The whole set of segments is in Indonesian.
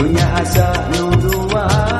punya asa nuduan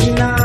Medina.